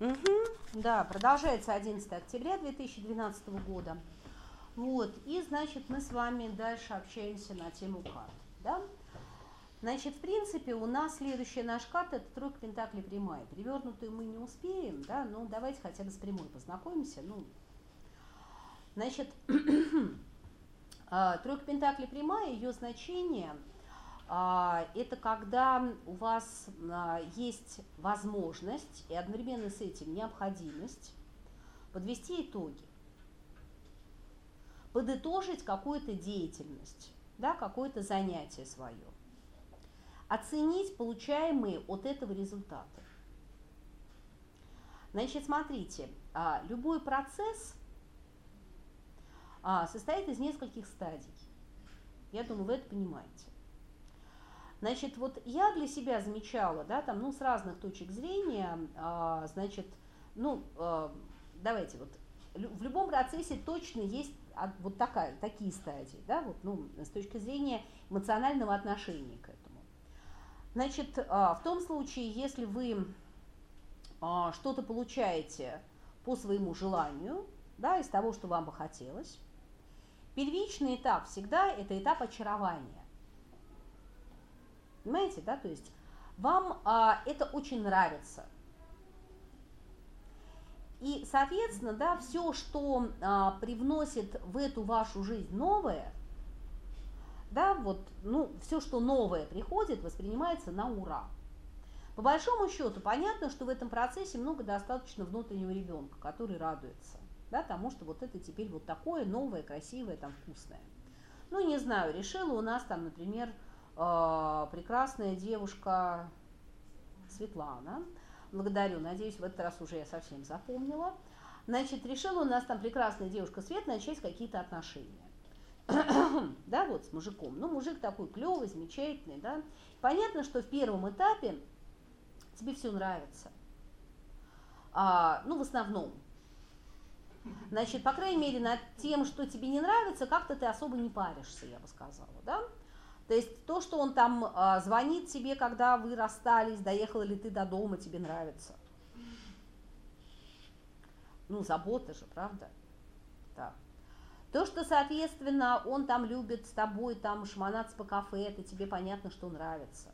Угу, да, продолжается 11 октября 2012 года. Вот, и, значит, мы с вами дальше общаемся на тему карт, да? Значит, в принципе, у нас следующая наша карта – это тройка пентаклей прямая. Перевернутую мы не успеем, да, но давайте хотя бы с прямой познакомимся. Ну, значит, а, тройка пентаклей прямая, ее значение это когда у вас а, есть возможность и одновременно с этим необходимость подвести итоги, подытожить какую-то деятельность, да, какое-то занятие свое оценить получаемые от этого результаты. Значит, смотрите, а, любой процесс а, состоит из нескольких стадий. Я думаю, вы это понимаете. Значит, вот я для себя замечала, да, там, ну, с разных точек зрения, а, значит, ну, давайте вот, в любом процессе точно есть вот такая, такие стадии, да, вот, ну, с точки зрения эмоционального отношения к этому. Значит, а, в том случае, если вы а, что-то получаете по своему желанию, да, из того, что вам бы хотелось, первичный этап всегда это этап очарования. Понимаете, да, то есть вам а, это очень нравится. И, соответственно, да, все, что а, привносит в эту вашу жизнь новое – да, вот, ну, все, что новое приходит, воспринимается на ура. По большому счету, понятно, что в этом процессе много достаточно внутреннего ребенка, который радуется, да, тому, что вот это теперь вот такое новое, красивое, там, вкусное. Ну, не знаю, решила у нас там, например, прекрасная девушка Светлана, благодарю, надеюсь, в этот раз уже я совсем запомнила, значит, решила у нас там прекрасная девушка Свет начать какие-то отношения. да, вот с мужиком. Ну, мужик такой клевый, замечательный, да. Понятно, что в первом этапе тебе все нравится. А, ну, в основном. Значит, по крайней мере, над тем, что тебе не нравится, как-то ты особо не паришься, я бы сказала, да. То есть то, что он там а, звонит тебе, когда вы расстались, доехала ли ты до дома, тебе нравится. Ну, забота же, правда? Так. То, что, соответственно, он там любит с тобой там шмонаться по кафе, это тебе понятно, что нравится.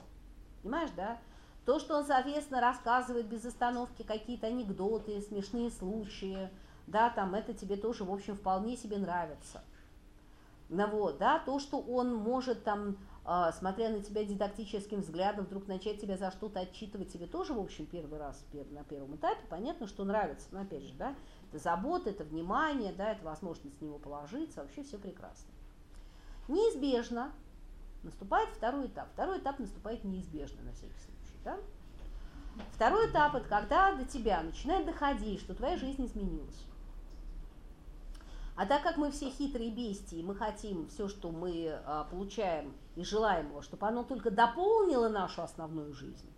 Понимаешь, да? То, что он, соответственно, рассказывает без остановки какие-то анекдоты, смешные случаи, да, там, это тебе тоже, в общем, вполне себе нравится. Вот, да, то, что он может там, э, смотря на тебя дидактическим взглядом, вдруг начать тебя за что-то отчитывать, тебе тоже, в общем, первый раз на первом этапе, понятно, что нравится, но опять же, да, это забота, это внимание, да, это возможность с него положиться, вообще все прекрасно. Неизбежно наступает второй этап. Второй этап наступает неизбежно на всякий случай. Да? Второй этап – это когда до тебя начинает доходить, что твоя жизнь изменилась. А так как мы все хитрые бестии, мы хотим все, что мы а, получаем и желаем его, чтобы оно только дополнило нашу основную жизнь,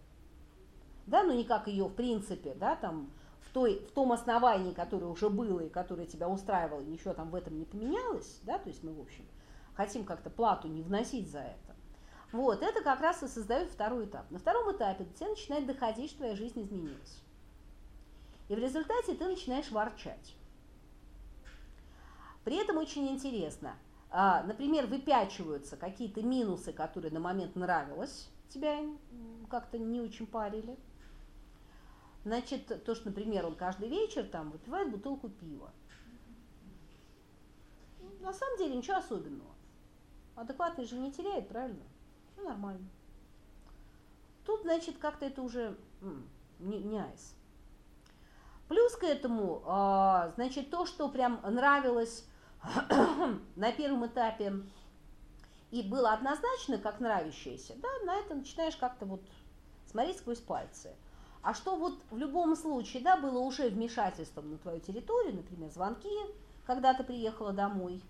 да, но ну, не как ее в принципе, да, там в, той, в том основании, которое уже было и которое тебя устраивало, ничего там в этом не поменялось, да, то есть мы, в общем, хотим как-то плату не вносить за это. Вот, это как раз и создает второй этап. На втором этапе до тебя начинает доходить, что твоя жизнь изменилась. И в результате ты начинаешь ворчать. При этом очень интересно, а, например, выпячиваются какие-то минусы, которые на момент нравилось, тебя как-то не очень парили – Значит, то, что, например, он каждый вечер там выпивает бутылку пива. На самом деле ничего особенного. Адекватность же не теряет, правильно? Все нормально. Тут, значит, как-то это уже не, не айс. Плюс к этому, а, значит, то, что прям нравилось на первом этапе и было однозначно как нравящееся, да, на это начинаешь как-то вот смотреть сквозь пальцы – а что вот в любом случае, да, было уже вмешательством на твою территорию, например, звонки, когда ты приехала домой,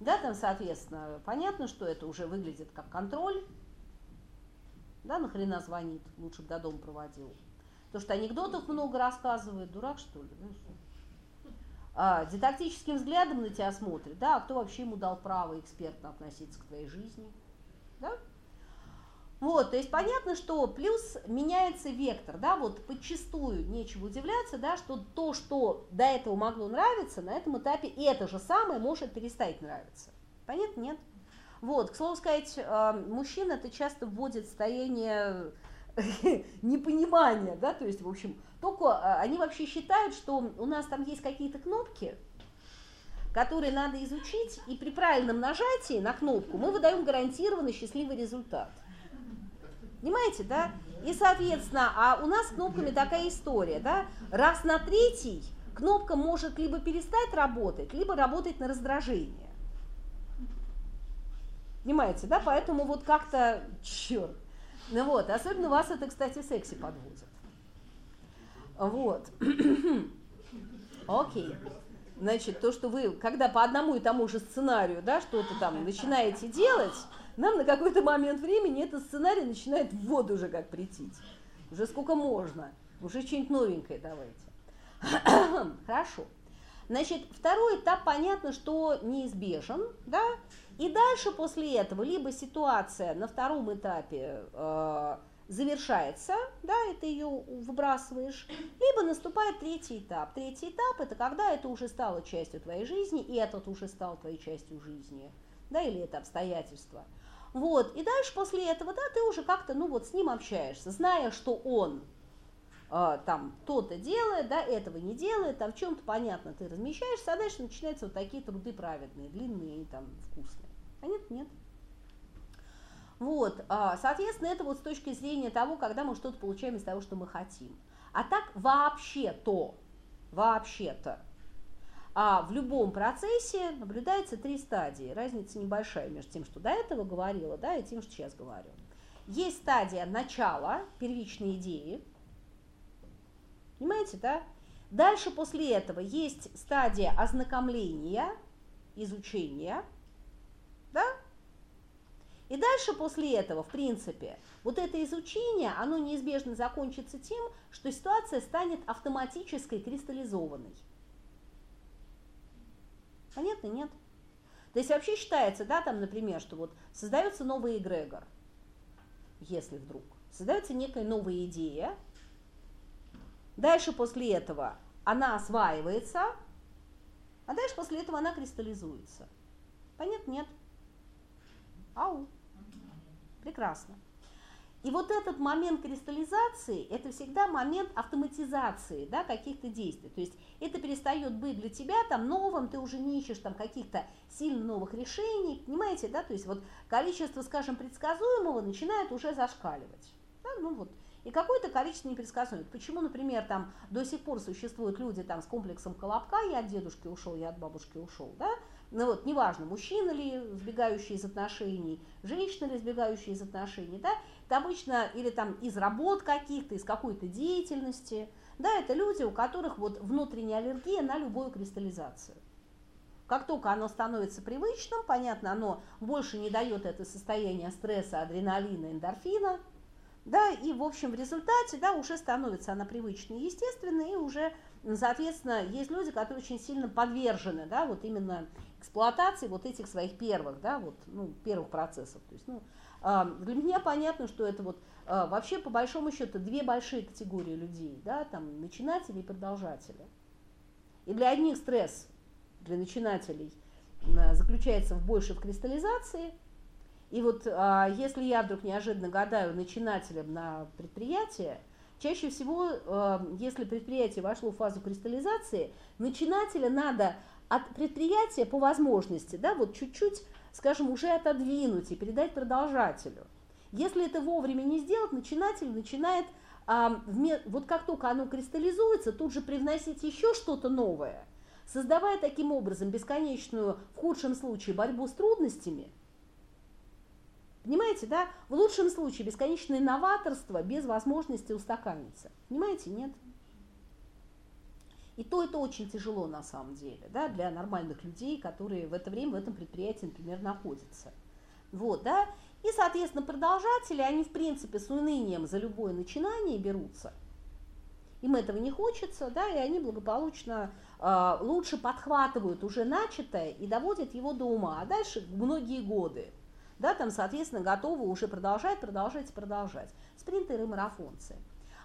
да, там, соответственно, понятно, что это уже выглядит как контроль, да, нахрена звонит, лучше бы до дома проводил. То, что анекдотов много рассказывает, дурак что ли, да? А, дидактическим взглядом на тебя смотрит, да, а кто вообще ему дал право экспертно относиться к твоей жизни, да? Вот, то есть понятно, что плюс меняется вектор, да, вот подчастую нечего удивляться, да, что то, что до этого могло нравиться, на этом этапе это же самое может перестать нравиться. Понятно? Нет. Вот, к слову сказать, э, мужчина это часто вводит в состояние непонимания, да, то есть, в общем, только э, они вообще считают, что у нас там есть какие-то кнопки, которые надо изучить, и при правильном нажатии на кнопку мы выдаем гарантированно счастливый результат. Понимаете, да? И, соответственно, а у нас с кнопками такая история, да? Раз на третий кнопка может либо перестать работать, либо работать на раздражение. Понимаете, да? Поэтому вот как-то, черт. Ну вот, особенно вас это, кстати, в сексе подводит. Вот. Окей. Значит, то, что вы, когда по одному и тому же сценарию, да, что-то там начинаете делать, нам на какой-то момент времени этот сценарий начинает в воду уже как прийти. Уже сколько можно. Уже что-нибудь новенькое давайте. Хорошо. Значит, второй этап, понятно, что неизбежен, да, и дальше после этого либо ситуация на втором этапе э, завершается, да, это ее выбрасываешь, либо наступает третий этап. Третий этап это когда это уже стало частью твоей жизни, и этот уже стал твоей частью жизни, да, или это обстоятельства. Вот, и дальше после этого, да, ты уже как-то, ну вот с ним общаешься, зная, что он там то-то делает, да, этого не делает, там в чем-то понятно ты размещаешься, а дальше начинаются вот такие труды праведные, длинные там вкусные. А нет, нет. Вот, а, соответственно, это вот с точки зрения того, когда мы что-то получаем из того, что мы хотим. А так вообще-то, вообще-то, а в любом процессе наблюдается три стадии. Разница небольшая между тем, что до этого говорила, да, и тем, что сейчас говорю. Есть стадия начала, первичной идеи. Понимаете, да? Дальше после этого есть стадия ознакомления, изучения, да? И дальше после этого, в принципе, вот это изучение, оно неизбежно закончится тем, что ситуация станет автоматической кристаллизованной. Понятно? Нет. То есть вообще считается, да, там, например, что вот создается новый эгрегор, если вдруг, создается некая новая идея, дальше после этого она осваивается, а дальше после этого она кристаллизуется. Понятно? Нет. Ау. Прекрасно. И вот этот момент кристаллизации, это всегда момент автоматизации да, каких-то действий. То есть это перестает быть для тебя там новым, ты уже не ищешь там каких-то сильно новых решений, понимаете, да, то есть вот количество, скажем, предсказуемого начинает уже зашкаливать. Да, ну вот. И какое-то количество непредсказуемых. Почему, например, там до сих пор существуют люди там с комплексом колобка, я от дедушки ушел, я от бабушки ушел, да, ну вот, неважно, мужчина ли сбегающий из отношений, женщина ли сбегающая из отношений, да, это обычно или там из работ каких-то, из какой-то деятельности, да, это люди, у которых вот внутренняя аллергия на любую кристаллизацию. Как только оно становится привычным, понятно, оно больше не дает это состояние стресса, адреналина, эндорфина, да, и в общем в результате, да, уже становится она привычной и естественной, и уже, соответственно, есть люди, которые очень сильно подвержены, да, вот именно эксплуатации вот этих своих первых, да, вот, ну, первых процессов. То есть, ну, а, для меня понятно, что это вот а, вообще по большому счету две большие категории людей, да, там начинатели и продолжатели. И для одних стресс для начинателей заключается в большей кристаллизации. И вот а, если я вдруг неожиданно гадаю начинателем на предприятие, чаще всего, если предприятие вошло в фазу кристаллизации, начинателя надо от предприятия по возможности, да, вот чуть-чуть, скажем, уже отодвинуть и передать продолжателю. Если это вовремя не сделать, начинатель начинает, а, вот как только оно кристаллизуется, тут же привносить еще что-то новое, создавая таким образом бесконечную, в худшем случае, борьбу с трудностями. Понимаете, да? В лучшем случае бесконечное новаторство без возможности устаканиться. Понимаете, нет? И то это очень тяжело на самом деле, да, для нормальных людей, которые в это время в этом предприятии, например, находятся. Вот, да. И, соответственно, продолжатели, они, в принципе, с унынием за любое начинание берутся. Им этого не хочется, да, и они благополучно э, лучше подхватывают уже начатое и доводят его до ума, а дальше многие годы. Да, там, соответственно, готовы уже продолжать, продолжать и продолжать. Спринтеры марафонцы.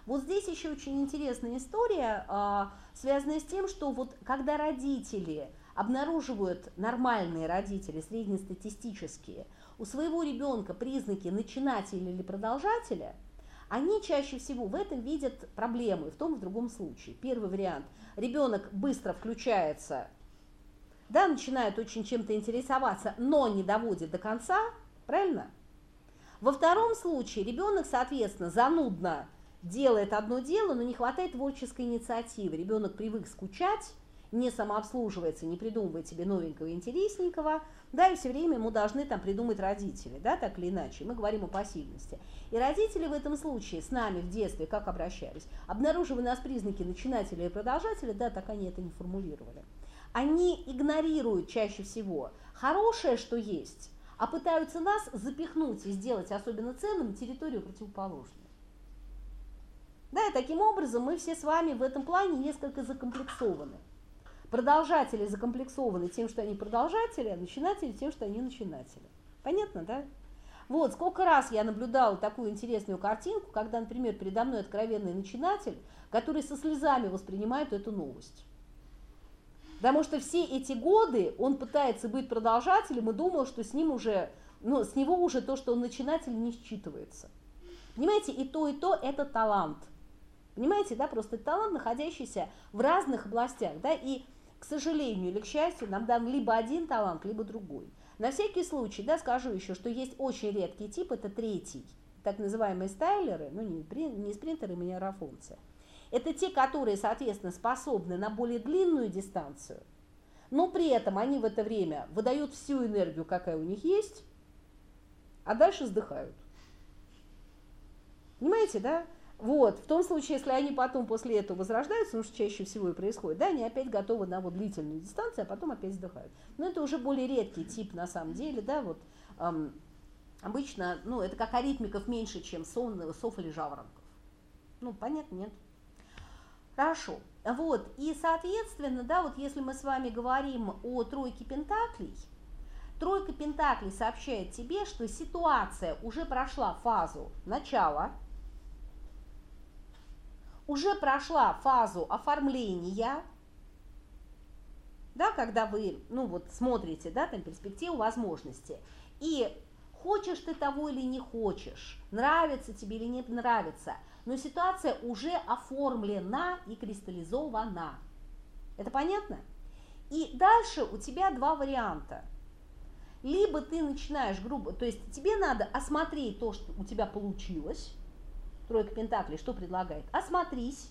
Вот здесь еще очень интересная история, а, связанная с тем, что вот когда родители обнаруживают, нормальные родители, среднестатистические, у своего ребенка признаки начинателя или продолжателя, они чаще всего в этом видят проблемы, в том в другом случае. Первый вариант. Ребенок быстро включается, да, начинает очень чем-то интересоваться, но не доводит до конца, правильно? Во втором случае ребенок, соответственно, занудно делает одно дело, но не хватает творческой инициативы. Ребенок привык скучать, не самообслуживается, не придумывает себе новенького, интересненького, да, и все время ему должны там придумать родители, да, так или иначе. Мы говорим о пассивности. И родители в этом случае с нами в детстве как обращались? Обнаруживая нас признаки начинателя и продолжателя, да, так они это не формулировали. Они игнорируют чаще всего хорошее, что есть, а пытаются нас запихнуть и сделать особенно ценным территорию противоположную. Да, и таким образом мы все с вами в этом плане несколько закомплексованы. Продолжатели закомплексованы тем, что они продолжатели, а начинатели тем, что они начинатели. Понятно, да? Вот, сколько раз я наблюдала такую интересную картинку, когда, например, передо мной откровенный начинатель, который со слезами воспринимает эту новость. Потому что все эти годы он пытается быть продолжателем и думал, что с ним уже, ну, с него уже то, что он начинатель, не считывается. Понимаете, и то, и то это талант. Понимаете, да, просто талант, находящийся в разных областях, да, и, к сожалению или к счастью, нам дан либо один талант, либо другой. На всякий случай, да, скажу еще, что есть очень редкий тип, это третий, так называемые стайлеры, ну не, не спринтеры, не марафонцы. Это те, которые, соответственно, способны на более длинную дистанцию, но при этом они в это время выдают всю энергию, какая у них есть, а дальше сдыхают. Понимаете, да? Вот, в том случае, если они потом после этого возрождаются, ну что чаще всего и происходит, да, они опять готовы на вот длительную дистанцию, а потом опять вздыхают. Но это уже более редкий тип на самом деле, да, вот эм, обычно, ну, это как аритмиков меньше, чем сон, сов или жаворонков. Ну, понятно, нет? Хорошо. Вот, и, соответственно, да, вот если мы с вами говорим о тройке пентаклей, тройка пентаклей сообщает тебе, что ситуация уже прошла фазу начала, уже прошла фазу оформления, да, когда вы, ну вот, смотрите, да, там перспективу возможности, и хочешь ты того или не хочешь, нравится тебе или не нравится, но ситуация уже оформлена и кристаллизована. Это понятно? И дальше у тебя два варианта. Либо ты начинаешь грубо, то есть тебе надо осмотреть то, что у тебя получилось, тройка пентаклей, что предлагает? Осмотрись,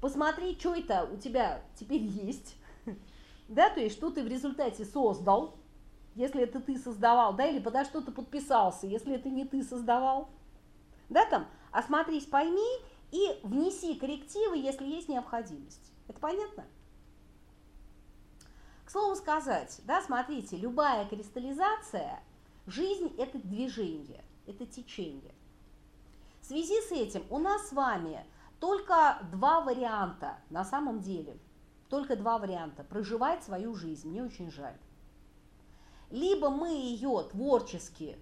посмотри, что это у тебя теперь есть, да, то есть что ты в результате создал, если это ты создавал, да, или подо что ты подписался, если это не ты создавал, да, там, осмотрись, пойми и внеси коррективы, если есть необходимость. Это понятно? К слову сказать, да, смотрите, любая кристаллизация, жизнь – это движение, это течение. В связи с этим у нас с вами только два варианта на самом деле. Только два варианта. Проживать свою жизнь. Мне очень жаль. Либо мы ее творчески,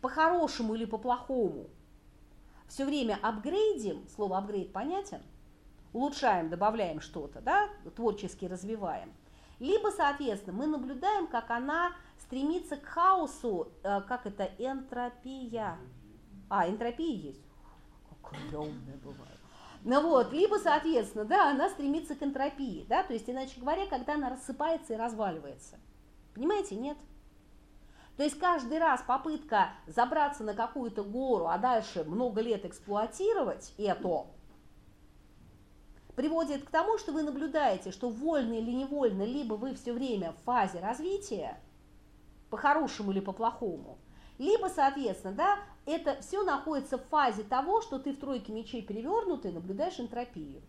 по-хорошему или по-плохому, все время апгрейдим, слово апгрейд понятен, улучшаем, добавляем что-то, да, творчески развиваем. Либо, соответственно, мы наблюдаем, как она стремится к хаосу, э, как это, энтропия, а, энтропия есть. Какая умная бывает. Ну вот, либо, соответственно, да, она стремится к энтропии, да, то есть, иначе говоря, когда она рассыпается и разваливается. Понимаете, нет? То есть каждый раз попытка забраться на какую-то гору, а дальше много лет эксплуатировать это, приводит к тому, что вы наблюдаете, что вольно или невольно, либо вы все время в фазе развития, по-хорошему или по-плохому, либо, соответственно, да, это все находится в фазе того, что ты в тройке мечей перевернутый наблюдаешь энтропию.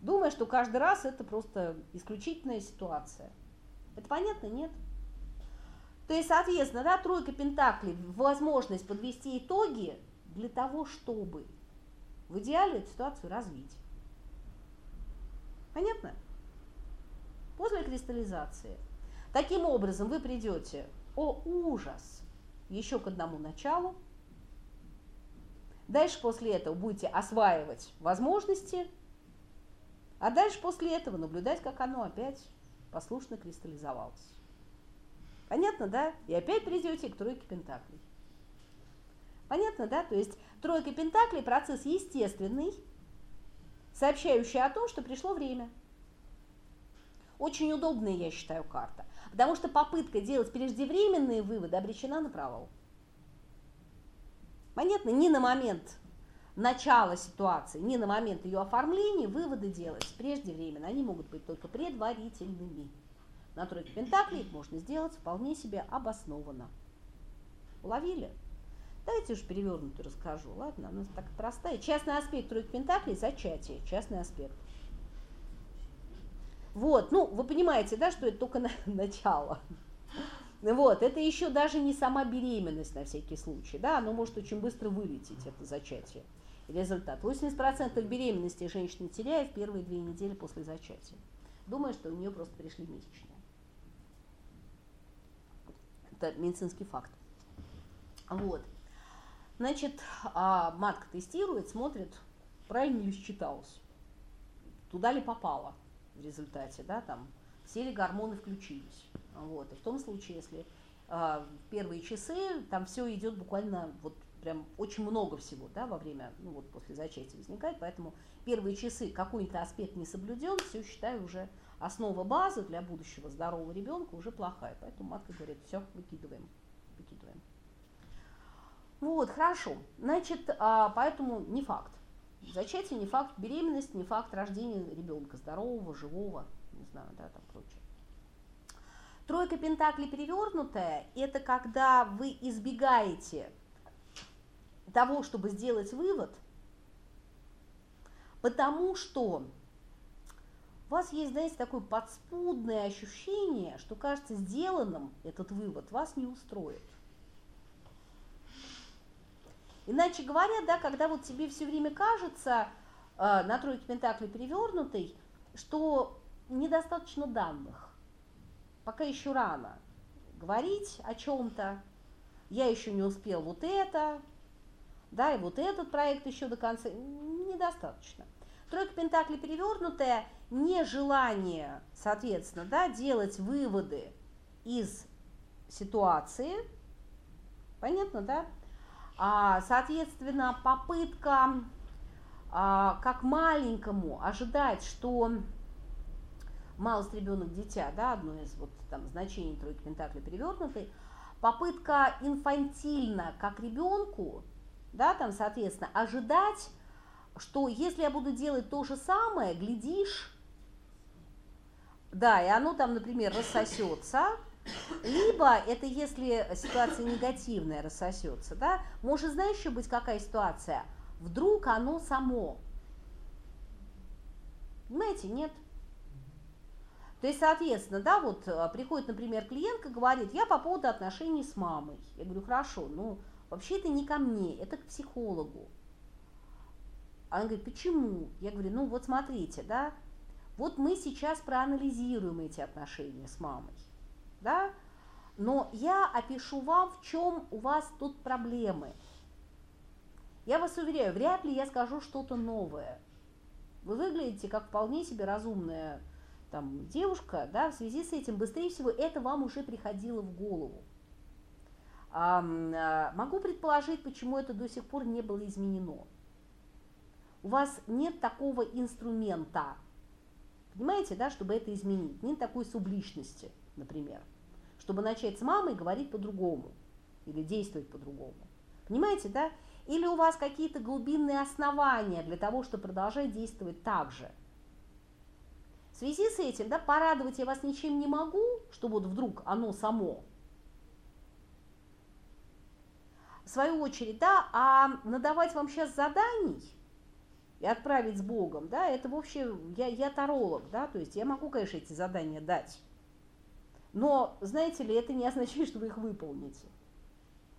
Думая, что каждый раз это просто исключительная ситуация. Это понятно? Нет. То есть, соответственно, да, тройка пентаклей, возможность подвести итоги для того, чтобы в идеале эту ситуацию развить. Понятно? После кристаллизации. Таким образом, вы придете, о ужас, еще к одному началу. Дальше после этого будете осваивать возможности, а дальше после этого наблюдать, как оно опять послушно кристаллизовалось. Понятно, да? И опять придете к тройке пентаклей. Понятно, да? То есть тройка пентаклей – процесс естественный, сообщающий о том, что пришло время. Очень удобная, я считаю, карта. Потому что попытка делать преждевременные выводы обречена на провал. Понятно? Не на момент начала ситуации, не на момент ее оформления выводы делать преждевременно. Они могут быть только предварительными. На тройке пентаклей можно сделать вполне себе обоснованно. Уловили? Давайте уж перевернутую расскажу, ладно? Она так простая. Частный аспект тройки пентаклей – зачатие, частный аспект. Вот, ну, вы понимаете, да, что это только на, начало. Вот, это еще даже не сама беременность на всякий случай, да, оно может очень быстро вылететь, это зачатие. Результат. 80% беременности женщины теряет в первые две недели после зачатия. Думая, что у нее просто пришли месячные. Это медицинский факт. Вот. Значит, а матка тестирует, смотрит, правильно ли считалось, туда ли попало в результате, да, там все ли гормоны включились. Вот. И в том случае, если в первые часы там все идет буквально вот прям очень много всего, да, во время, ну вот после зачатия возникает, поэтому первые часы какой-то аспект не соблюден, все считаю уже основа базы для будущего здорового ребенка уже плохая, поэтому матка говорит, все, выкидываем, выкидываем. Вот, хорошо. Значит, а, поэтому не факт. Зачатие не факт, беременность не факт рождения ребенка здорового, живого, не знаю, да, там прочее. Тройка пентаклей перевернутая – это когда вы избегаете того, чтобы сделать вывод, потому что у вас есть, знаете, такое подспудное ощущение, что кажется сделанным этот вывод вас не устроит. Иначе говоря, да, когда вот тебе все время кажется э, на тройке пентаклей перевернутой, что недостаточно данных, пока еще рано говорить о чем-то, я еще не успел вот это, да, и вот этот проект еще до конца, недостаточно. Тройка пентаклей перевернутая, нежелание, соответственно, да, делать выводы из ситуации, понятно, да, а, соответственно, попытка а, как маленькому ожидать, что малость ребенок дитя, да, одно из вот там значений тройки пентаклей перевернутой, попытка инфантильно как ребенку, да, там, соответственно, ожидать, что если я буду делать то же самое, глядишь, да, и оно там, например, рассосется, либо это если ситуация негативная рассосется, да, может, знаешь, еще быть какая ситуация? Вдруг оно само. Понимаете, нет. То есть, соответственно, да, вот э, приходит, например, клиентка, говорит, я по поводу отношений с мамой. Я говорю, хорошо, ну, вообще это не ко мне, это к психологу. Она говорит, почему? Я говорю, ну вот смотрите, да, вот мы сейчас проанализируем эти отношения с мамой да, но я опишу вам, в чем у вас тут проблемы. Я вас уверяю, вряд ли я скажу что-то новое. Вы выглядите как вполне себе разумная там, девушка, да, в связи с этим, быстрее всего, это вам уже приходило в голову. А, могу предположить, почему это до сих пор не было изменено. У вас нет такого инструмента, понимаете, да, чтобы это изменить, нет такой субличности, например чтобы начать с мамой говорить по-другому или действовать по-другому. Понимаете, да? Или у вас какие-то глубинные основания для того, чтобы продолжать действовать так же. В связи с этим, да, порадовать я вас ничем не могу, что вот вдруг оно само. В свою очередь, да, а надавать вам сейчас заданий и отправить с Богом, да, это вообще, я, я таролог, да, то есть я могу, конечно, эти задания дать. Но, знаете ли, это не означает, что вы их выполните.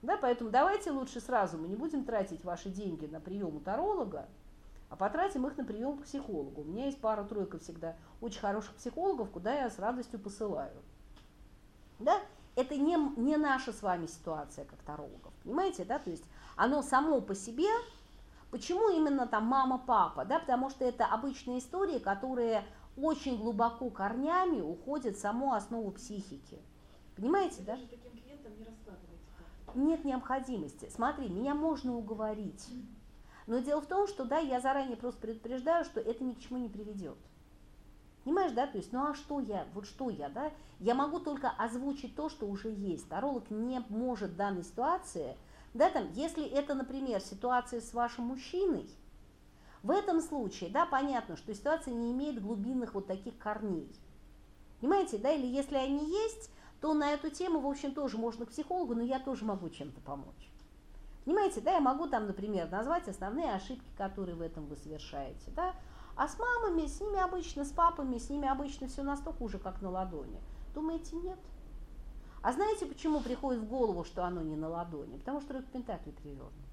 Да, поэтому давайте лучше сразу, мы не будем тратить ваши деньги на прием у таролога, а потратим их на прием к психологу. У меня есть пара-тройка всегда очень хороших психологов, куда я с радостью посылаю. Да? Это не, не наша с вами ситуация, как тарологов. Понимаете, да? То есть оно само по себе, почему именно там мама-папа, да? Потому что это обычные истории, которые очень глубоко корнями уходят в саму основу психики. Понимаете, да? не Нет необходимости. Смотри, меня можно уговорить. Но дело в том, что да, я заранее просто предупреждаю, что это ни к чему не приведет. Понимаешь, да, то есть, ну а что я, вот что я, да, я могу только озвучить то, что уже есть. Таролог не может в данной ситуации, да, там, если это, например, ситуация с вашим мужчиной, в этом случае, да, понятно, что ситуация не имеет глубинных вот таких корней. Понимаете, да, или если они есть, то на эту тему, в общем, тоже можно к психологу, но я тоже могу чем-то помочь. Понимаете, да, я могу там, например, назвать основные ошибки, которые в этом вы совершаете, да, а с мамами, с ними обычно, с папами, с ними обычно все настолько уже как на ладони. Думаете, нет? А знаете, почему приходит в голову, что оно не на ладони? Потому что тройка пентаклей перевернутая.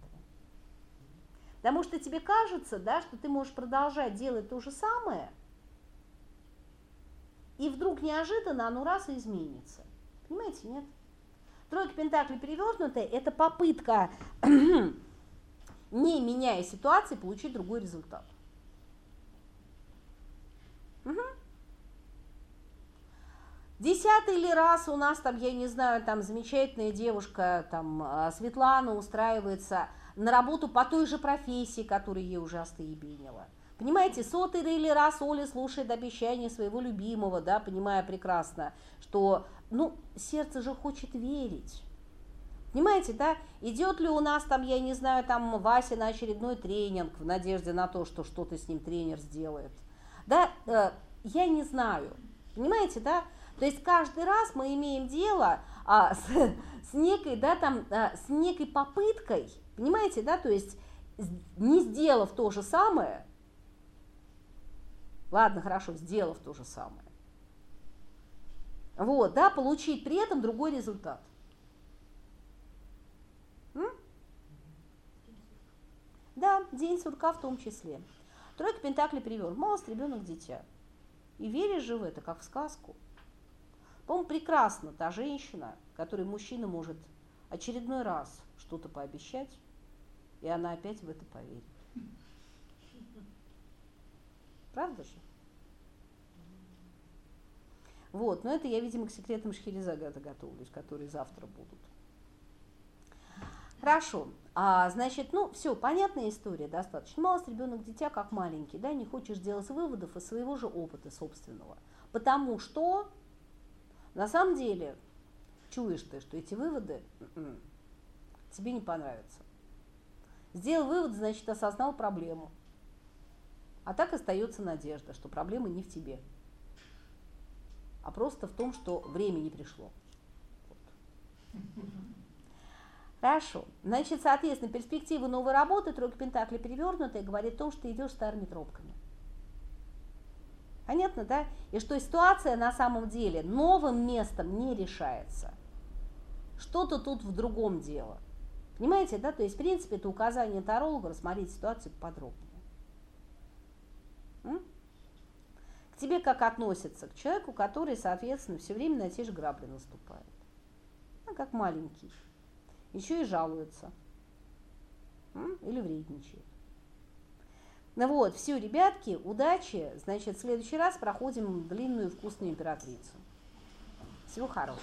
Потому что тебе кажется, да, что ты можешь продолжать делать то же самое, и вдруг неожиданно оно раз и изменится. Понимаете, нет? Тройка пентаклей перевернутая – это попытка, не меняя ситуации, получить другой результат. Угу. Десятый ли раз у нас там, я не знаю, там замечательная девушка, там а, Светлана устраивается на работу по той же профессии, которая ей уже остаебенила. Понимаете, сотый или раз Оля слушает обещания своего любимого, да, понимая прекрасно, что, ну, сердце же хочет верить. Понимаете, да, идет ли у нас там, я не знаю, там Вася на очередной тренинг в надежде на то, что что-то с ним тренер сделает да, э, я не знаю, понимаете, да, то есть каждый раз мы имеем дело а, с, с некой, да, там, а, с некой попыткой, понимаете, да, то есть не сделав то же самое, ладно, хорошо, сделав то же самое, вот, да, получить при этом другой результат. Да, день сурка в том числе. Тройка Пентаклей перевернут. Малость, ребенок, дитя. И веришь же в это, как в сказку. По-моему, прекрасно та женщина, которой мужчина может очередной раз что-то пообещать, и она опять в это поверит. Правда же? Вот, но это я, видимо, к секретам Шхерезагата готовлюсь, которые завтра будут. Хорошо. А, значит, ну, все, понятная история достаточно. Малость ребенок, дитя как маленький, да, не хочешь делать выводов из своего же опыта собственного. Потому что на самом деле чуешь ты, что эти выводы м-м, тебе не понравятся. Сделал вывод, значит, осознал проблему. А так остается надежда, что проблема не в тебе, а просто в том, что время не пришло. Вот. Хорошо. Значит, соответственно, перспективы новой работы, тройка пентаклей перевернутая, говорит о том, что ты идешь старыми тропками. Понятно, да? И что ситуация на самом деле новым местом не решается. Что-то тут в другом дело. Понимаете, да? То есть, в принципе, это указание таролога рассмотреть ситуацию подробнее. М? К тебе как относятся? К человеку, который, соответственно, все время на те же грабли наступает. Ну, как маленький еще и жалуется или вредничает. Ну вот, все, ребятки, удачи. Значит, в следующий раз проходим длинную вкусную императрицу. Всего хорошего.